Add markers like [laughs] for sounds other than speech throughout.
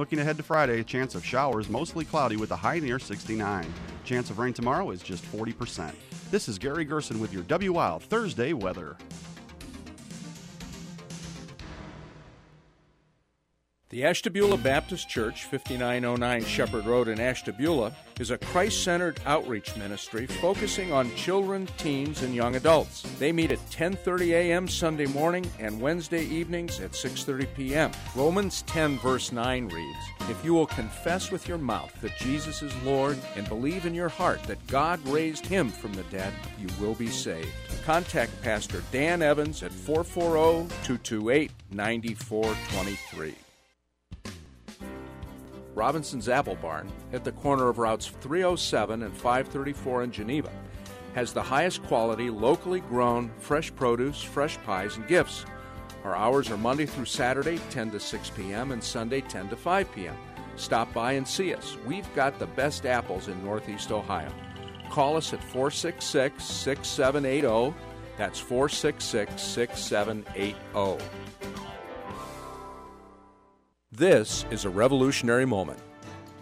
looking ahead to Friday, chance of showers, mostly cloudy with a high near 69. Chance of rain tomorrow is just 40%. This is Gary Gerson with your W Thursday weather. The Ashtabula Baptist Church, 5909 Shepherd Road in Ashtabula, is a Christ centered outreach ministry focusing on children, teens, and young adults. They meet at 10:30 a.m. Sunday morning and Wednesday evenings at 6:30 p.m. Romans 10 verse 9 reads, "If you will confess with your mouth that Jesus is Lord and believe in your heart that God raised him from the dead, you will be saved." Contact Pastor Dan Evans at 440-228-9423. Robinson's Apple Barn, at the corner of routes 307 and 534 in Geneva, has the highest quality, locally grown, fresh produce, fresh pies, and gifts. Our hours are Monday through Saturday, 10 to 6 p.m., and Sunday, 10 to 5 p.m. Stop by and see us. We've got the best apples in Northeast Ohio. Call us at 466 6780. That's 466 6780. This is a revolutionary moment.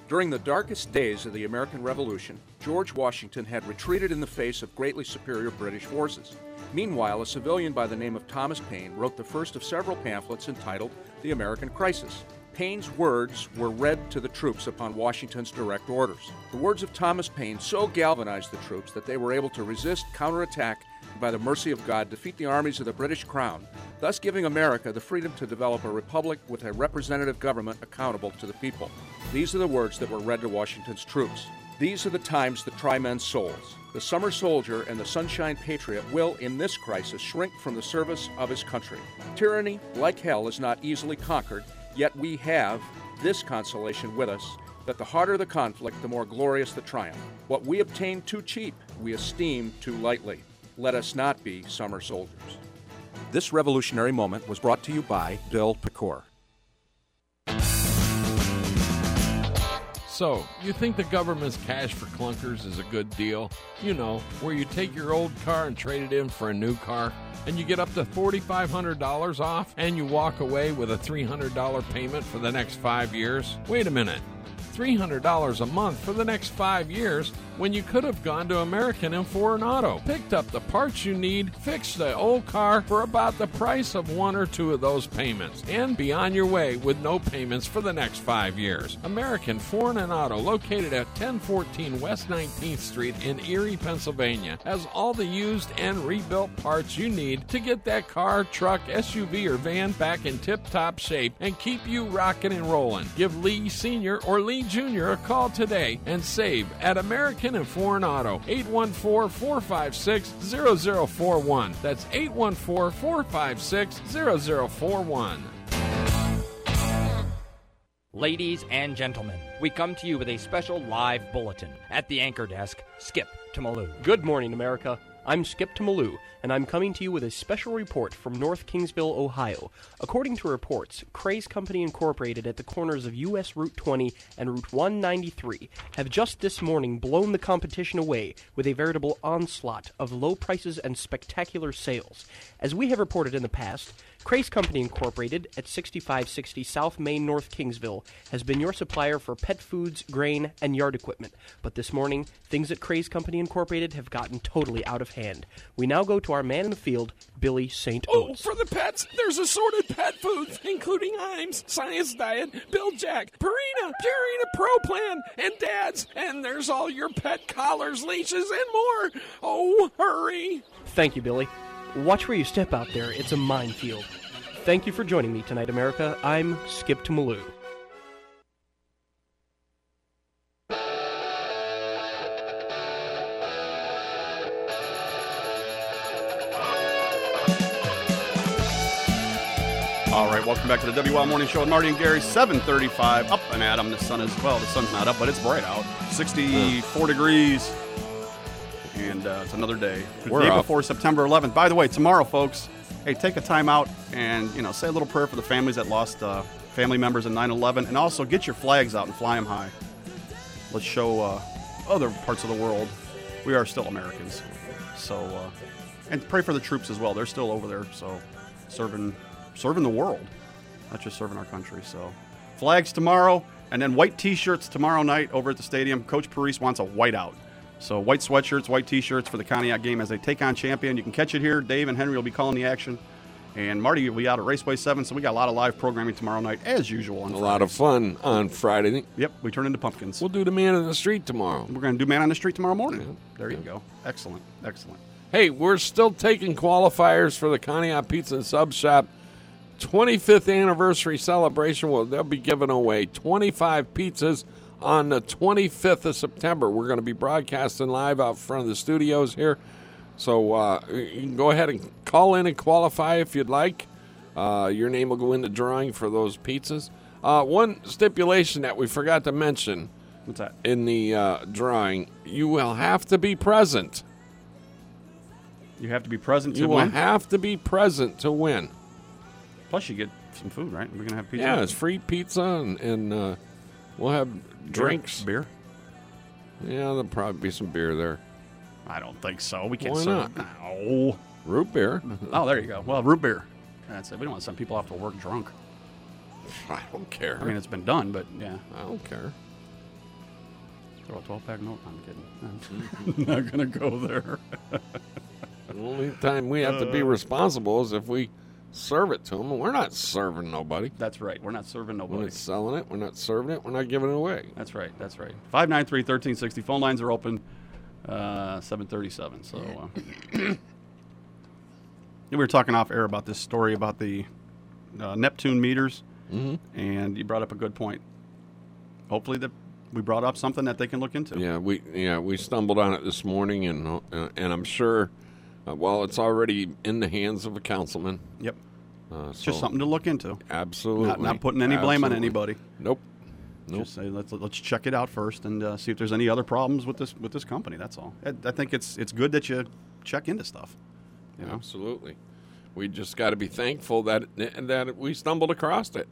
During the darkest days of the American Revolution, George Washington had retreated in the face of greatly superior British forces. Meanwhile, a civilian by the name of Thomas Paine wrote the first of several pamphlets entitled The American Crisis. Paine's words were read to the troops upon Washington's direct orders. The words of Thomas Paine so galvanized the troops that they were able to resist, counterattack, and by the mercy of God, defeat the armies of the British Crown, thus giving America the freedom to develop a republic with a representative government accountable to the people. These are the words that were read to Washington's troops. These are the times that try men's souls. The summer soldier and the sunshine patriot will, in this crisis, shrink from the service of his country. Tyranny, like hell, is not easily conquered, yet we have this consolation with us that the harder the conflict, the more glorious the triumph. What we obtain too cheap, we esteem too lightly. Let us not be summer soldiers. This revolutionary moment was brought to you by Bill Pecor. So, you think the government's cash for clunkers is a good deal? You know, where you take your old car and trade it in for a new car, and you get up to $4,500 off, and you walk away with a $300 payment for the next five years? Wait a minute. $300 a month for the next five years when you could have gone to American and Foreign Auto, picked up the parts you need, fixed the old car for about the price of one or two of those payments, and be on your way with no payments for the next five years. American Foreign and Auto, located at 1014 West 19th Street in Erie, Pennsylvania, has all the used and rebuilt parts you need to get that car, truck, SUV, or van back in tip top shape and keep you rocking and rolling. Give Lee Sr. or Lee Jr. a call today and save at American and Foreign Auto. 814 456 0041. That's 814 456 0041. Ladies and gentlemen, we come to you with a special live bulletin. At the anchor desk, Skip to Malou. Good morning, America. I'm Skip Malou, and I'm coming to you with a special report from North Kingsville, Ohio. According to reports, Craze Company Incorporated at the corners of US Route 20 and Route 193 have just this morning blown the competition away with a veritable onslaught of low prices and spectacular sales. As we have reported in the past, Craze Company Incorporated at 6560 South Main, North Kingsville has been your supplier for pet foods, grain, and yard equipment. But this morning, things at Craze Company Incorporated have gotten totally out of hand. We now go to our man in the field, Billy St. Oh, for the pets, there's assorted pet foods, including Iams, Science Diet, Bil-Jac, Purina, Purina Pro Plan, and Dad's. And there's all your pet collars, leashes, and more. Oh, hurry! Thank you, Billy. Watch where you step out there, it's a minefield. Thank you for joining me tonight, America. I'm Skip Malou. All right, welcome back to the WL Morning Show with Marty and Gary. 7:35 up and Adam. The sun is well, the sun's not up, but it's bright out. 64 degrees, and uh, it's another day. The We're day up. before September 11th. By the way, tomorrow, folks. Hey, take a time out and you know say a little prayer for the families that lost uh, family members in 9/11, and also get your flags out and fly them high. Let's show uh, other parts of the world we are still Americans. So, uh, and pray for the troops as well. They're still over there, so serving serving the world, not just serving our country. So, Flags tomorrow, and then white T-shirts tomorrow night over at the stadium. Coach Parise wants a whiteout. So white sweatshirts, white T-shirts for the Conneaut game as they take on Champion. You can catch it here. Dave and Henry will be calling the action, and Marty will be out at Raceway Seven. So we got a lot of live programming tomorrow night, as usual. On A lot of fun on Friday. Yep, we turn into pumpkins. We'll do the man in the street tomorrow. We're going to do Man on the Street tomorrow morning. There you go. Excellent, excellent. Hey, we're still taking qualifiers for the Conneaut Pizza and Sub Shop 25th anniversary celebration. Well, they'll be giving away 25 pizzas on the 25th of September. We're going to be broadcasting live out front of the studios here. So uh, you can go ahead and call in and qualify if you'd like. Uh, your name will go in the drawing for those pizzas. Uh, one stipulation that we forgot to mention What's that? in the uh, drawing you will have to be present. You have to be present to You will win. have to be present to win. Plus, you get some food, right? We're going to have pizza. Yeah, it's free pizza and, and uh, we'll have drinks. beer. Yeah, there'll probably be some beer there. I don't think so. We can't Why serve. No. Root beer. Oh, there you go. Well, root beer. That's it. We don't want to send people off to work drunk. [laughs] I don't care. I mean, it's been done, but yeah. I don't care. Throw a 12 pack note. I'm kidding. I'm [laughs] not going to go there. [laughs] The only time we have to be responsible is if we serve it to them. We're not serving nobody. That's right. We're not serving nobody. We're not selling it. We're not serving it. We're not giving it away. That's right. That's right. 593 1360. Phone lines are open uh, 737. So uh, [coughs] we were talking off air about this story about the uh, Neptune meters, Mm-hmm. and you brought up a good point. Hopefully, that we brought up something that they can look into. Yeah, we yeah we stumbled on it this morning, and uh, and I'm sure, uh, well, it's already in the hands of a councilman. Yep. Uh, so just something to look into. Absolutely. Not, not putting any blame on Absolutely. anybody. Nope. Nope. Just say let's let's check it out first and uh, see if there's any other problems with this with this company. That's all. I, I think it's it's good that you check into stuff. You know? Absolutely. We just got to be thankful that that we stumbled across it.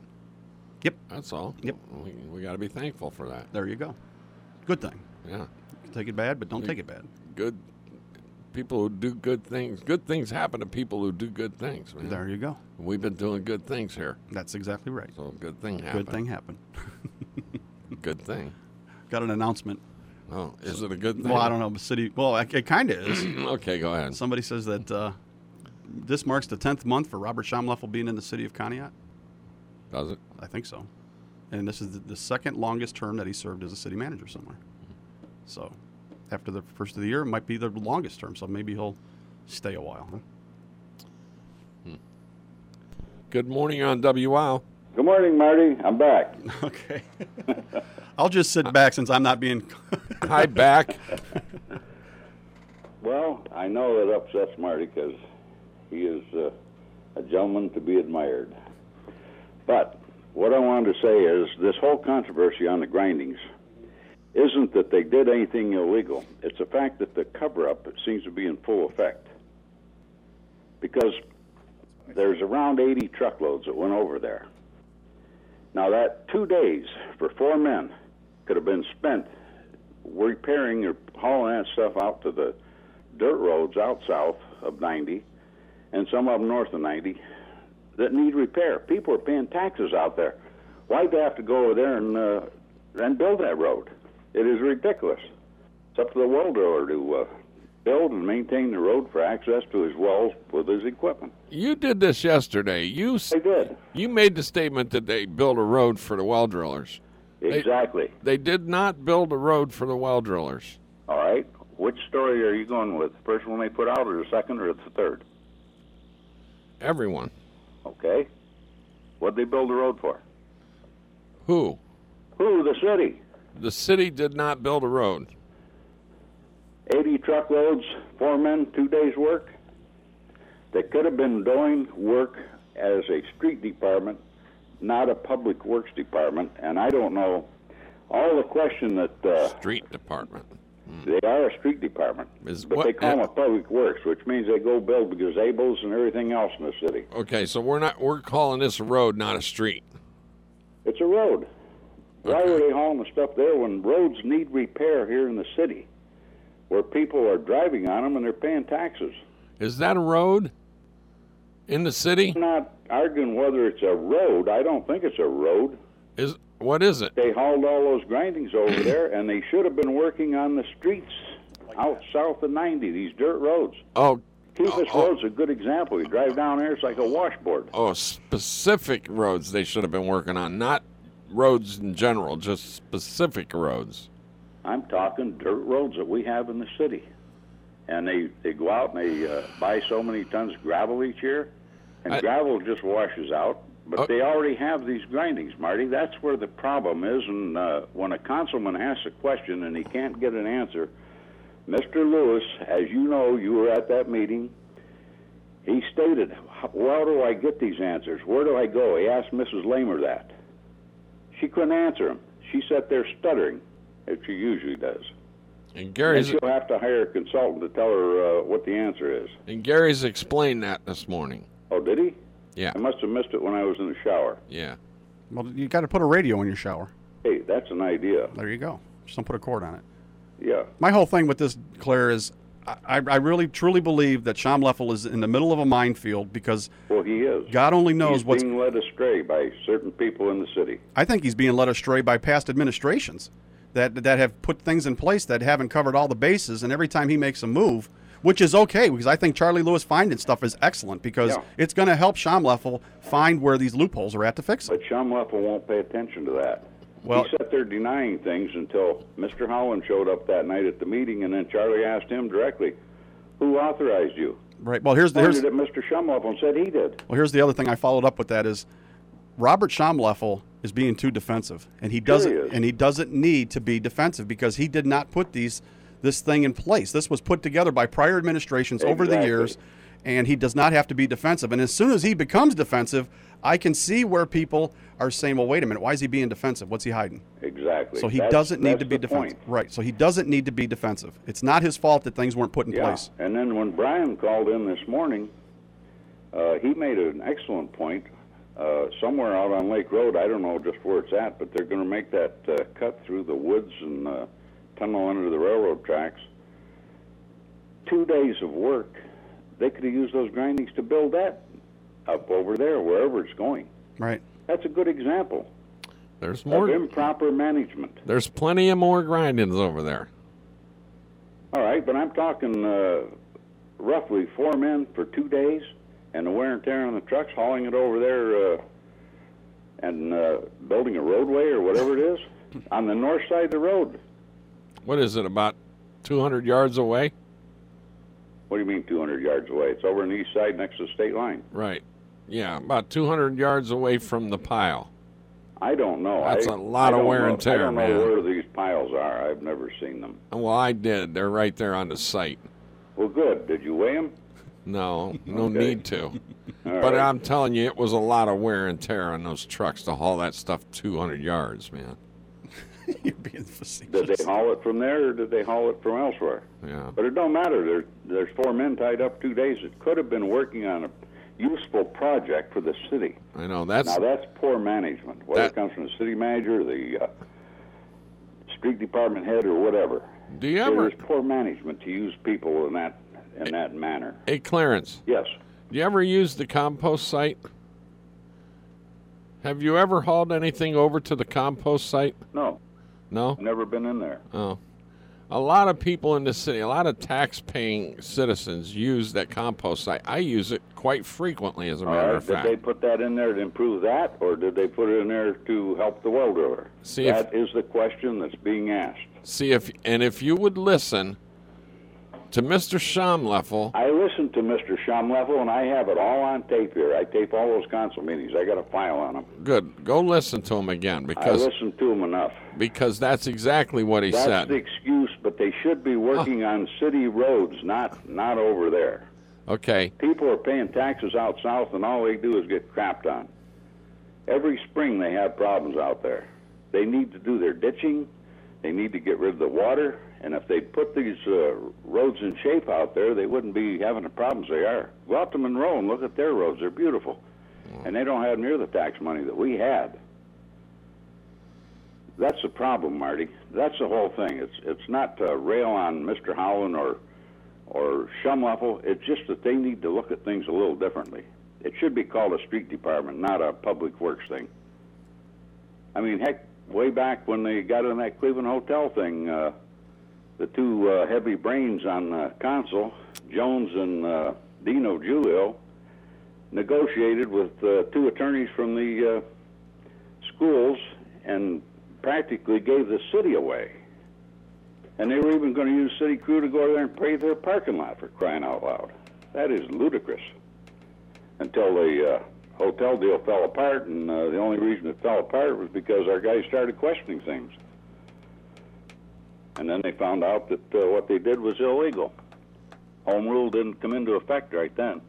Yep. That's all. Yep. We, we got to be thankful for that. There you go. Good thing. Yeah. Take it bad, but don't take it bad. Good people who do good things. Good things happen to people who do good things. Man. There you go. We've been doing good things here, That's exactly right. so good thing happened. Good thing happened. [laughs] Good thing. Got an announcement. Oh, is it a good thing? Well, I don't know. The city. Well, it, it kind of is. [clears throat] okay, go ahead. Somebody says that uh, this marks the tenth month for Robert Schaumleffel being in the city of Conneaut. Does it? I think so. And this is the, the second longest term that he served as a city manager somewhere. So, after the first of the year, it might be the longest term. So maybe he'll stay a while. Huh? Good morning on WOW. Good morning, Marty. I'm back. [laughs] Okay. [laughs] I'll just sit back since I'm not being. [laughs] Hi, back. Well, I know it upsets Marty because he is uh, a gentleman to be admired. But what I wanted to say is this whole controversy on the grindings isn't that they did anything illegal. It's the fact that the cover up seems to be in full effect. Because there's around 80 truckloads that went over there. Now, that two days for four men could have been spent repairing or hauling that stuff out to the dirt roads out south of 90 and some of them north of 90 that need repair. People are paying taxes out there. Why'd they have to go over there and, uh, and build that road? It is ridiculous. It's up to the well driller to uh, build and maintain the road for access to his wells with his equipment. You did this yesterday. You They did. you made the statement that they built a road for the well drillers. Exactly. They did not build a road for the well drillers. All right. Which story are you going with? The first one they put out, or the second, or the third? Everyone. Okay. What'd they build the road for? Who? Who? The city. The city did not build a road. 80 truckloads, four men, two days' work. They could have been doing work as a street department, not a public works department. And I don't know. All the question that uh, Street department. they are a street department, Is but what- they call them a public works, which means they go build the gazebos and everything else in the city. Okay, so we're not we're calling this a road, not a street. It's a road. Why were they [laughs] hauling the stuff there when roads need repair here in the city, where people are driving on them and they're paying taxes? Is that a road in the city? I'm not arguing whether it's a road. I don't think it's a road. Is what is it? They hauled all those grindings over [clears throat] there, and they should have been working on the streets out south of 90, these dirt roads. Oh, Keefus oh. Road's a good example. You drive down there, it's like a washboard. oh, specific roads they should have been working on, not roads in general, just specific roads. I'm talking dirt roads that we have in the city. And they, they go out and they uh, buy so many tons of gravel each year, and I- gravel just washes out. But Oh. they already have these grindings, Marty. That's where the problem is. And uh, when a councilman asks a question and he can't get an answer, Mr. Lewis, as you know, you were at that meeting. He stated, "Where do I get these answers? Where do I go?" He asked Mrs. Lamer that. She couldn't answer him. She sat there stuttering, as she usually does. And And Gary's she'll have to hire a consultant to tell her uh, what the answer is. and Gary's explained that this morning. Oh, did he? Yeah, I must have missed it when I was in the shower. yeah. Well, you got to put a radio in your shower. Hey, that's an idea. There you go. Just don't put a cord on it. Yeah. My whole thing with this, Claire, is I, I really truly believe that Schaumleffel is in the middle of a minefield because Well, he is. God only knows He's what's. being led astray by certain people in the city. I think he's being led astray by past administrations that that have put things in place that haven't covered all the bases. And every time he makes a move, which is okay because I think Charlie Lewis finding stuff is excellent because Yeah. it's going to help Schaumleffel find where these loopholes are at to fix it. But Schaumleffel won't pay attention to that. Well- he sat there denying things until Mr. Holland showed up that night at the meeting, and then Charlie asked him directly, "Who authorized you?" Right. Well, here's the here's, at Mr. Schaumleffel and said he did. well here's the other thing I followed up with that is Robert Schaumleffel is being too defensive, and he doesn't is. and he doesn't need to be defensive because he did not put these this thing in place. This was put together by prior administrations over the years, and he does not have to be defensive. And as soon as he becomes defensive, I can see where people are saying, "Well, wait a minute, why is he being defensive? What's he hiding?" Exactly. So he That's- doesn't need to be defensive, point. right? So he doesn't need to be defensive. It's not his fault that things weren't put in Yeah. place. And then when Brian called in this morning, uh, he made an excellent point. Uh, somewhere out on Lake Road, I don't know just where it's at, but they're going to make that uh, cut through the woods and uh, tunnel under the railroad tracks. Two days of work, they could have used those grindings to build that up over there, wherever it's going. Right. That's a good example There's of more. improper management. There's plenty of more grindings over there. All right, but I'm talking uh, roughly four men for two days, and the wear and tear on the trucks, hauling it over there uh, and uh, building a roadway or whatever it is [laughs] on the north side of the road. What is it? About 200 yards away? What do you mean 200 yards away? It's over on the east side next to the state line. Right. Yeah, about 200 yards away from the pile. I don't know. That's a a lot of wear and tear, man. I don't man. know where these piles are. I've never seen them. Well, I did. They're right there on the site. Well, good. Did you weigh them? No, no Okay. need to. [laughs] But right. I'm telling you, it was a lot of wear and tear on those trucks to haul that stuff 200 yards, man. [laughs] You're being facetious. Did they haul it from there, or did they haul it from elsewhere? Yeah. But it don't matter. There, there's four men tied up two days. It could have been working on a useful project for the city. I know. That's Now that's poor management, whether That- it comes from the city manager, the uh, street department head, or whatever. Do you ever, poor management to use people in that in that manner. hey, Clarence, Yes. do you ever use the compost site? Have you ever hauled anything over to the compost site? No. No? Never been in there. Oh. A lot of people in the city, a lot of tax paying citizens use that compost site. I use it quite frequently, as a matter right. of fact. Did they put that in there to improve that, or did they put it in there to help the well driller? See, if- That is the question that's being asked. See if and if you would listen to Mr. Schaumleffel, I listened to Mr. Schaumleffel, and I have it all on tape here. I tape all those council meetings. I got a file on them. good, go listen to him again because I listened to him enough. because that's exactly what he That's said. That's the excuse, but they should be working on city roads, not not over there. Okay, People are paying taxes out south, and all they do is get crapped on. Every spring they have problems out there. They need to do their ditching. They need to get rid of the water. And if they put these uh, roads in shape out there, they wouldn't be having the problems they are. Go out to Monroe and look at their roads; they're beautiful, and they don't have near the tax money that we had. That's the problem, Marty. That's the whole thing. It's it's not to rail on Mr. Howland or or Schaumleffel. It's just that they need to look at things a little differently. It should be called a street department, not a public works thing. I mean, heck, way back when they got in that Cleveland Hotel thing, uh, the two uh, heavy brains on uh, console, Jones and uh, Dino Julio, negotiated with uh, two attorneys from the uh, schools and practically gave the city away. And they were even going to use city crew to go there and pay their parking lot for crying out loud. That is ludicrous. Until the uh, hotel deal fell apart, and uh, the only reason it fell apart was because our guys started questioning things. And then they found out that uh, what they did was illegal. Home rule didn't come into effect right then.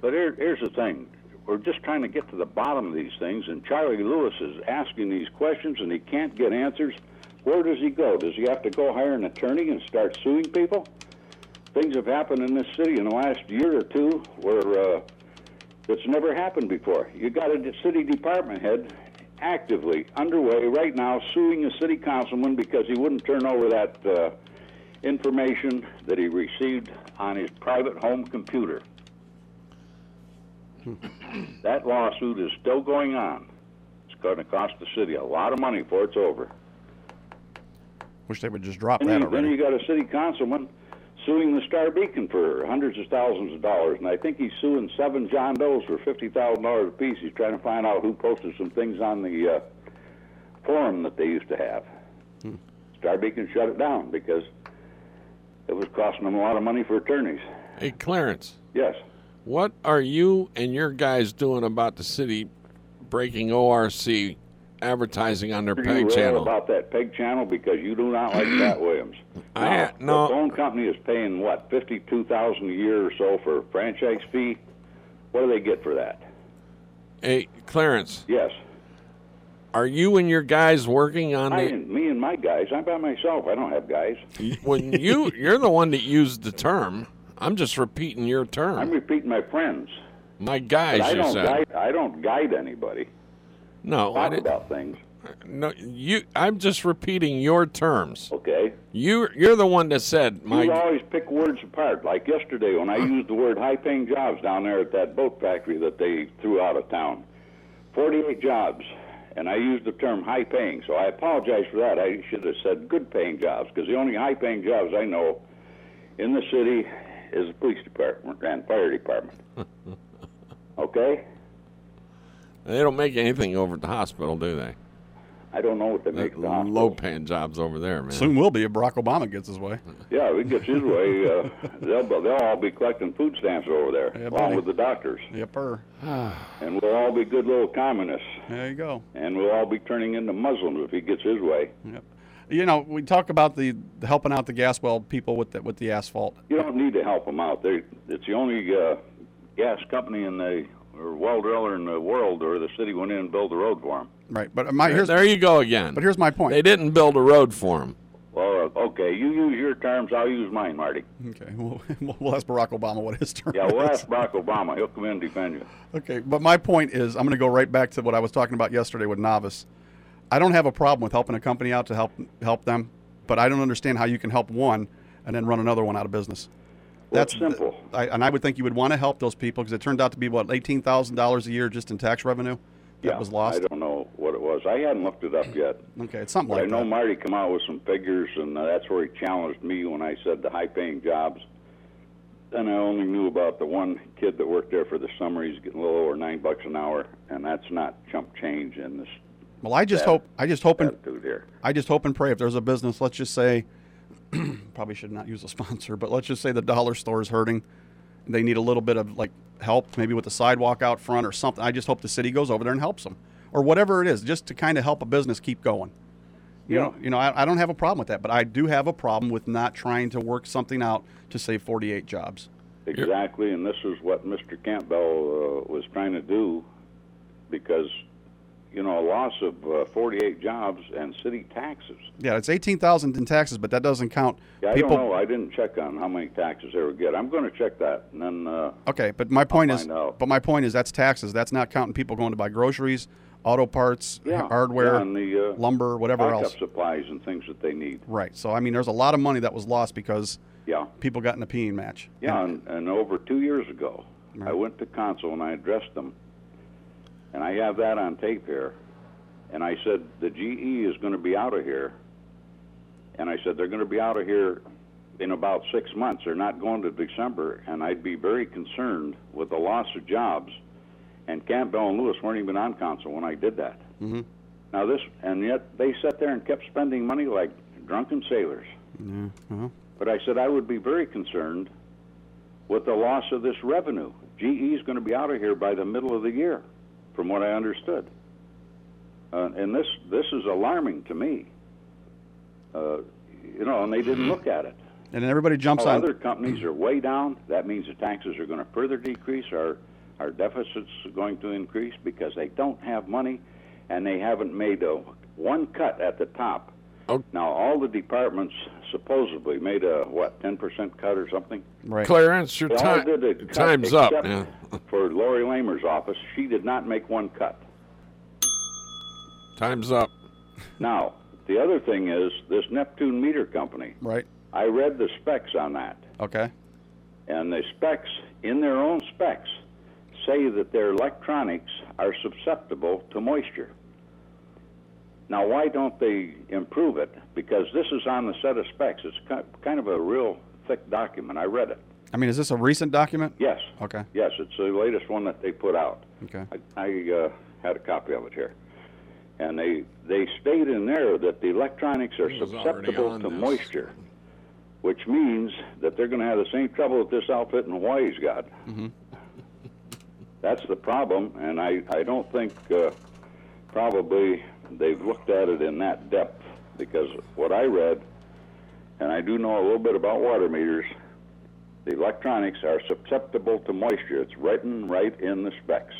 But here, here's the thing we're just trying to get to the bottom of these things, and Charlie Lewis is asking these questions and he can't get answers. Where does he go? Does he have to go hire an attorney and start suing people? Things have happened in this city in the last year or two where uh, it's never happened before. You got a city department head actively underway right now suing a city councilman because he wouldn't turn over that uh, information that he received on his private home computer. that lawsuit is still going on. It's going to cost the city a lot of money before it's over. Wish they would just drop And that you, then already. you got a city councilman suing the Star Beacon for hundreds of thousands of dollars, and I think he's suing seven John Does for fifty thousand dollars apiece. He's trying to find out who posted some things on the uh, forum that they used to have. Hmm. Star Beacon shut it down because it was costing them a lot of money for attorneys. Hey, Clarence, Yes. what are you and your guys doing about the city breaking ORC advertising on their peg channel? about that peg channel because you do not like Pat [clears throat] Williams. I Now, ha- no. The phone company is paying what fifty-two thousand a year or so for a franchise fee. What do they get for that? Hey, Clarence, Yes, are you and your guys working on I the? me and my guys. I'm by myself. I don't have guys. [laughs] when you you're the one that used the term. I'm just repeating your term. I'm repeating my friends. My guys, I you don't said. guide. I don't guide anybody. No, I Talk didn't. about things. No, you. I'm just repeating your terms. Okay. You you're the one that said my. you always pick words apart. Like yesterday when I used the word high-paying jobs down there at that boat factory that they threw out of town. Forty-eight jobs, and I used the term high-paying. So I apologize for that. I should have said good-paying jobs because the only high-paying jobs I know in the city is the police department and fire department. [laughs] okay. They don't make anything over at the hospital, do they? I don't know what they make at the hospital. Low paying jobs over there, man. Soon will be if Barack Obama gets his way. Yeah, if he gets his way, uh, they'll they'll all be collecting food stamps over there, Yeah, along buddy. with the doctors, Yepper. [sighs] and we'll all be good little communists, There you go. and we'll all be turning into Muslims if he gets his way. Yep. You know, we talk about the, the helping out the gas well people with the, with the asphalt. You don't need to help them out. They, it's the only uh, gas company in the or well driller in the world, or the city went in and built a road for them. Right. But my here's there you go again. but here's my point. They didn't build a road for him. Well, uh, okay, you use your terms, I'll use mine, Marty. Okay, [laughs] we'll, we'll ask Barack Obama what his term Yeah, we'll is. ask [laughs] Barack Obama. He'll come in and defend you. Okay, but my point is, I'm going to go right back to what I was talking about yesterday with Novice. I don't have a problem with helping a company out to help help them, but I don't understand how you can help one and then run another one out of business. Well, it's simple. I, and I would think you would want to help those people because it turned out to be what eighteen thousand dollars a year just in tax revenue that yeah, was lost. I don't know what it was. I hadn't looked it up [clears throat] yet. Okay, it's something But I like know that. Marty come out with some figures, and that's where he challenged me when I said the high-paying jobs. Then I only knew about the one kid that worked there for the summer. He's getting a little over nine bucks an hour, and that's not chump change in this well, I just that- hope I just hope and here. I just hope and pray if there's a business, let's just say, [clears throat] probably should not use a sponsor, but let's just say the dollar store is hurting. They need a little bit of like help, maybe with the sidewalk out front or something. I just hope the city goes over there and helps them, or whatever it is, just to kind of help a business keep going. You Yeah. know, you know, I, I don't have a problem with that, but I do have a problem with not trying to work something out to save 48 jobs. Exactly, and this is what Mr. Campbell uh, was trying to do, because you know a loss of uh, 48 jobs and city taxes. Yeah, it's 18,000 in taxes, but that doesn't count Yeah, I people. don't know. I didn't check on how many taxes they would get. I'm going to check that, and then uh, Okay, but my point is, out. but my point is that's taxes. That's not counting people going to buy groceries, auto parts, yeah, hardware, yeah, and the uh, lumber, whatever else. supplies and things that they need. Right. So I mean, there's a lot of money that was lost because Yeah, people got in a peeing match. yeah, and, and over two years ago, I went to council and I addressed them, and I have that on tape here. and I said the GE is going to be out of here, and I said they're going to be out of here in about six months. They're not going to December, and I'd be very concerned with the loss of jobs. And Campbell and Lewis weren't even on council when I did that. Mm-hmm. Now this, and yet they sat there and kept spending money like drunken sailors. Yeah. Uh-huh. But I said I would be very concerned with the loss of this revenue. GE is going to be out of here by the middle of the year, from what I understood. Uh, and this this is alarming to me. Uh, you know, and they didn't look at it. And then everybody jumps While on. other companies are way down, that means the taxes are going to further decrease. Our our deficits are going to increase because they don't have money, and they haven't made a one cut at the top. Oh. Now all the departments supposedly made a what ten percent cut or something. Right. Clarence, your time, did a time's up. Yeah. For Lori Lamer's office, she did not make one cut. Time's up. Now the other thing is this Neptune Meter Company. Right. I read the specs on that. Okay. and the specs in their own specs say that their electronics are susceptible to moisture. Now, why don't they improve it? Because this is on the set of specs. It's kind of a real thick document. I read it. I mean, is this a recent document? Yes. Okay. Yes, it's the latest one that they put out. Okay. I, I uh, had a copy of it here. And they, they state in there that the electronics are He was already susceptible to this. moisture, which means that they're going to have the same trouble that this outfit in Hawaii's got. Mm-hmm. That's the problem, and I, I don't think uh, probably they've looked at it in that depth because what I read, and I do know a little bit about water meters, the electronics are susceptible to moisture. It's written right in the specs.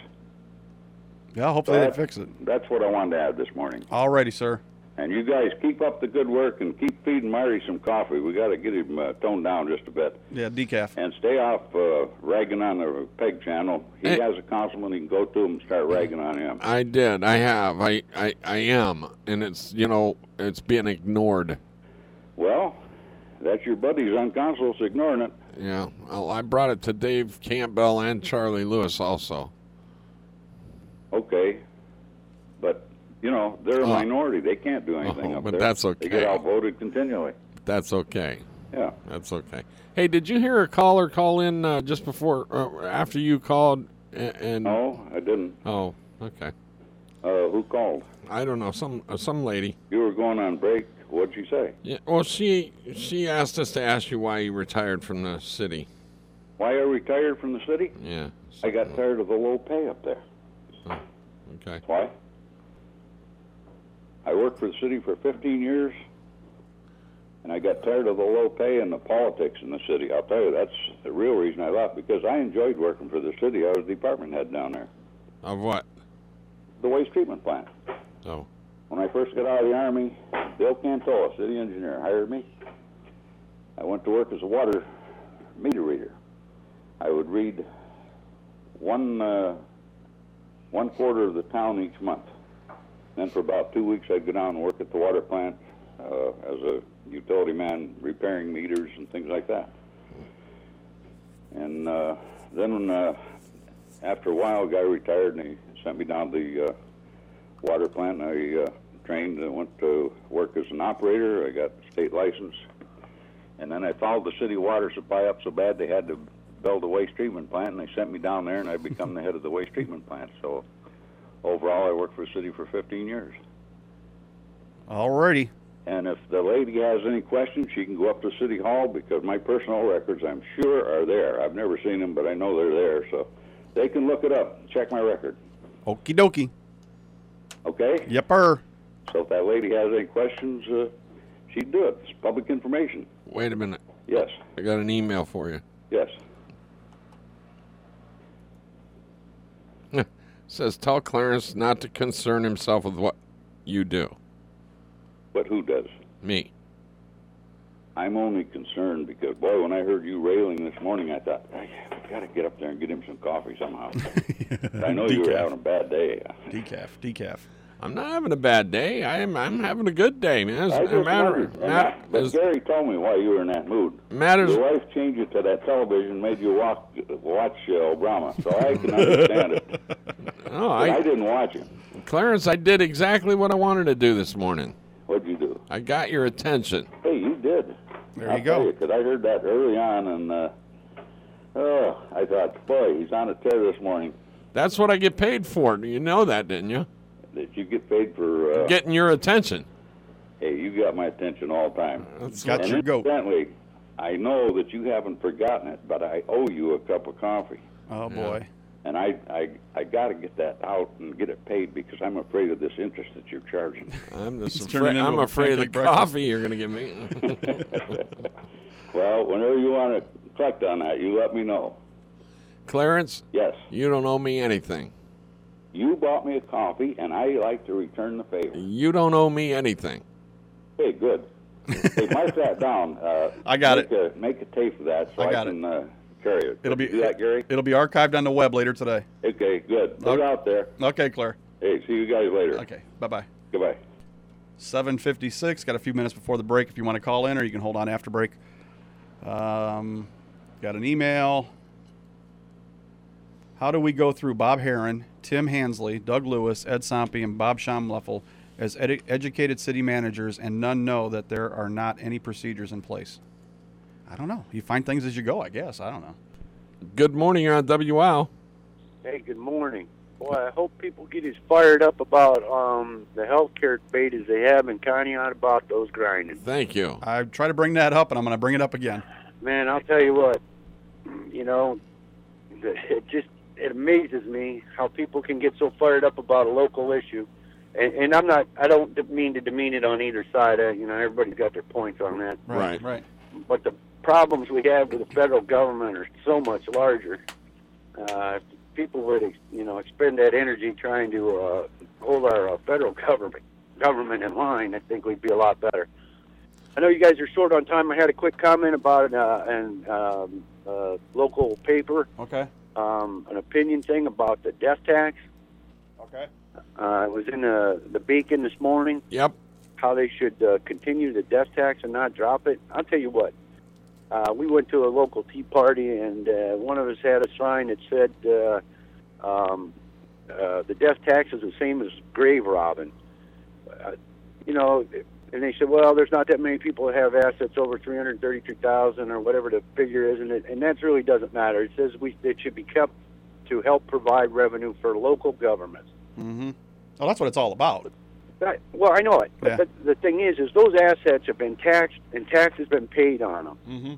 Yeah. Hopefully That- they fix it. That's what I wanted to add this morning. All righty, sir. And you guys keep up the good work and keep feeding Marty some coffee. We got to get him uh, toned down just a bit. Yeah. Decaf. And stay off uh, ragging on the peg channel. He Hey. has a councilman. He can go to him and start ragging on him. I did. I have. I, I, I am. And it's, you know, it's being ignored. Well, that's your buddies on council's ignoring it. Yeah. Well, I brought it to Dave Campbell and Charlie Lewis also. Okay, but you know they're a Oh. minority. They can't do anything Oh, up but there. that's They okay. get outvoted continually. That's okay. Yeah. That's okay. Hey, did you hear a caller call in uh, just before, uh, after you called? And, and No, I didn't. oh, okay. Uh, who called? I don't know. Some uh, some lady. You were going on break. What'd she say? Yeah. Well, she she asked us to ask you why you retired from the city. Why I retired from the city? Yeah. I got tired of the low pay up there. Okay. Why? I worked for the city for 15 years, and I got tired of the low pay and the politics in the city. I'll tell you, that's the real reason I left because I enjoyed working for the city. I was department head down there, Of what? the waste treatment plant. Oh. When I first got out of the Army, Bill Cantola, city engineer, hired me. I went to work as a water meter reader. I would read one uh, one quarter of the town each month. Then for about two weeks, I'd go down and work at the water plant uh, as a utility man, repairing meters and things like that. And uh, then uh, after a while, a guy retired and he sent me down to the uh, water plant. And I uh, trained and went to work as an operator. I got state license. And then I followed the city water supply up so bad they had to build a waste treatment plant, and they sent me down there, and I become the head of the waste treatment plant. So overall, I worked for the city for 15 years. Alrighty. And if the lady has any questions, she can go up to City Hall because my personal records, I'm sure, are there. I've never seen them, but I know they're there. So they can look it up, check my record. Okie dokie. Okay? Yep, Yepper. So if that lady has any questions, uh, she'd do it. It's public information. Wait a minute. Yes, I got an email for you. yes. Says tell Clarence not to concern himself with what you do. But who does? Me. I'm only concerned because, boy, when I heard you railing this morning, I thought, I got to get up there and get him some coffee somehow. [laughs] I know you were having a bad day. Decaf. Decaf. I'm not having a bad day. I am. I'm having a good day, man. As I a just matter, wondered. And ma- that- but as- Gary told me why you were in that mood. matters. Your wife changed you to that television, made you walk, watch uh, Obama, so I can understand it. [laughs] Oh, But I I, didn't watch him. Clarence, I did exactly what I wanted to do this morning. What'd you do? I got your attention. Hey, you did. There I'll you go. Because I heard that early on, and uh, oh, I thought, boy, he's on a tear this morning. That's what I get paid for. You know that, didn't you? Did you get paid for? Uh, Getting your attention. hey, you got my attention all the time. That's Got and your goat. incidentally, I know that you haven't forgotten it, but I owe you a cup of coffee. Oh boy. And I, I, I got to get that out and get it paid because I'm afraid of this interest that you're charging. [laughs] I'm just afraid, I'm afraid of the breakfast. coffee you're going to give me. [laughs] well, whenever you want to collect on that, you let me know. Clarence, Yes, you don't owe me anything. You bought me a coffee, and I like to return the favor. You don't owe me anything. Hey, good. hey, mark that down. Uh, [laughs] I got make A, make a tape of that so I I, got can uh, carry it. It'll be do that, Gary. It'll be archived on the web later today. Okay, good. Put it Okay. out there. Okay, Claire. Hey, see you guys later. Okay. Bye bye. Goodbye. 756. Got a few minutes before the break if you want to call in, or you can hold on after break. Um, got an email. How do we go through Bob Heron, Tim Hansley, Doug Lewis, Ed Sompe, and Bob Schaumleffel as edu- educated city managers, and none know that there are not any procedures in place? I don't know. You find things as you go, I guess. I don't know. Good morning. You're on WOW. Hey, good morning. Boy, I hope people get as fired up about um, the healthcare debate as they have in Conneaut about those grinding. Thank you. I try to bring that up, and I'm going to bring it up again. Man, I'll tell you what, you know, [laughs] it just it amazes me how people can get so fired up about a local issue. And, and I'm not, I don't mean to demean it on either side. Uh, you know, everybody's got their points on that. Right. Right. but the problems we have with the federal government are so much larger. Uh, people would, you know, expend that energy trying to uh, hold our uh, federal government government in line, I think we'd be a lot better. I know you guys are short on time. I had a quick comment about uh, an um, uh, local paper, Okay. Um, an opinion thing about the death tax. Okay. Uh, it was in the the Beacon this morning Yep. how they should uh, continue the death tax and not drop it. I'll tell you what. Uh, we went to a local tea party, and uh, one of us had a sign that said, uh, um, uh, "The death tax is the same as grave robbing." Uh, you know, and they said, "Well, there's not that many people that have assets over three hundred thirty-two thousand, or whatever the figure is," and it, and that really doesn't matter. It says we it should be kept to help provide revenue for local governments. Mm-hmm. Well, that's what it's all about. Right. Well, I know it. But the, the thing is, is those assets have been taxed, and tax has been paid on them. Mm-hmm.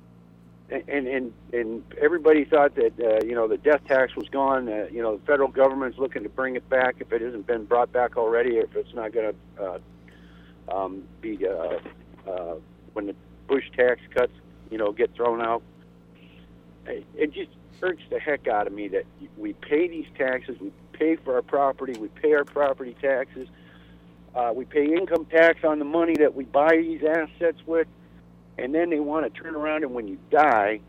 And and and everybody thought that uh, you know the death tax was gone. Uh, you know, the federal government's looking to bring it back if it hasn't been brought back already. If it's not going to uh, um, be uh, uh, when the Bush tax cuts, you know, get thrown out. It just irks the heck out of me that we pay these taxes, we pay for our property, we pay our property taxes, uh, we pay income tax on the money that we buy these assets with, and then they want to turn around and when you die,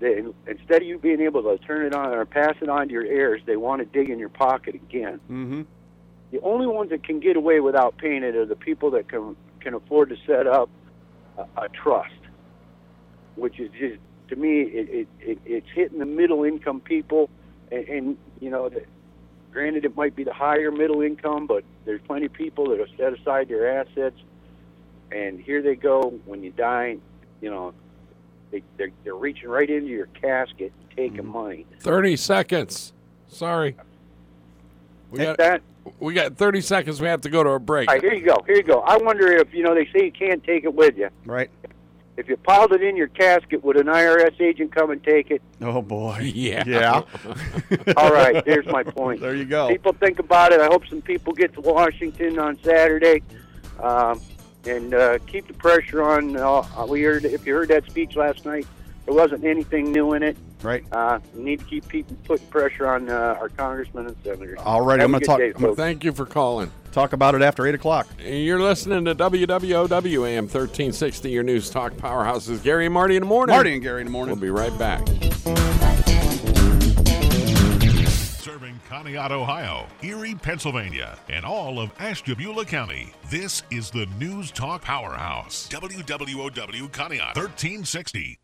they, instead of you being able to turn it on or pass it on to your heirs, they want to dig in your pocket again. Mm-hmm. The only ones that can get away without paying it are the people that can can afford to set up a, a trust, which is just to me it, it, it it's hitting the middle income people, and, and you know, the, granted it might be the higher middle income, but there's plenty of people that have set aside their assets, and here they go when you die, you know, they they're, they're reaching right into your casket, taking mm-hmm. money. 30 seconds. Sorry. We got, that we got 30 seconds. We have to go to a break. All right, here you go. Here you go. I wonder if you know they say you can't take it with you. Right. If you piled it in your casket, would an IRS agent come and take it? Oh boy. [laughs] Yeah. Yeah. [laughs] All right, there's my point. there you go. People think about it. I hope some people get to Washington on Saturday, um, and uh, keep the pressure on. Uh, we heard if you heard that speech last night, there wasn't anything new in it. Right. Uh, we need to keep people putting pressure on uh, our congressmen and senators. All right. Have I'm going to talk. day, I'm gonna. Thank you for calling. talk about it after eight o'clock. You're listening to WWOW AM 1360, your news talk powerhouse is Gary and Marty in the morning. Marty and Gary in the morning. We'll be right back. Serving Conneaut, Ohio, Erie, Pennsylvania, and all of Ashtabula County. This is the News Talk Powerhouse. WWOW Conneaut 1360.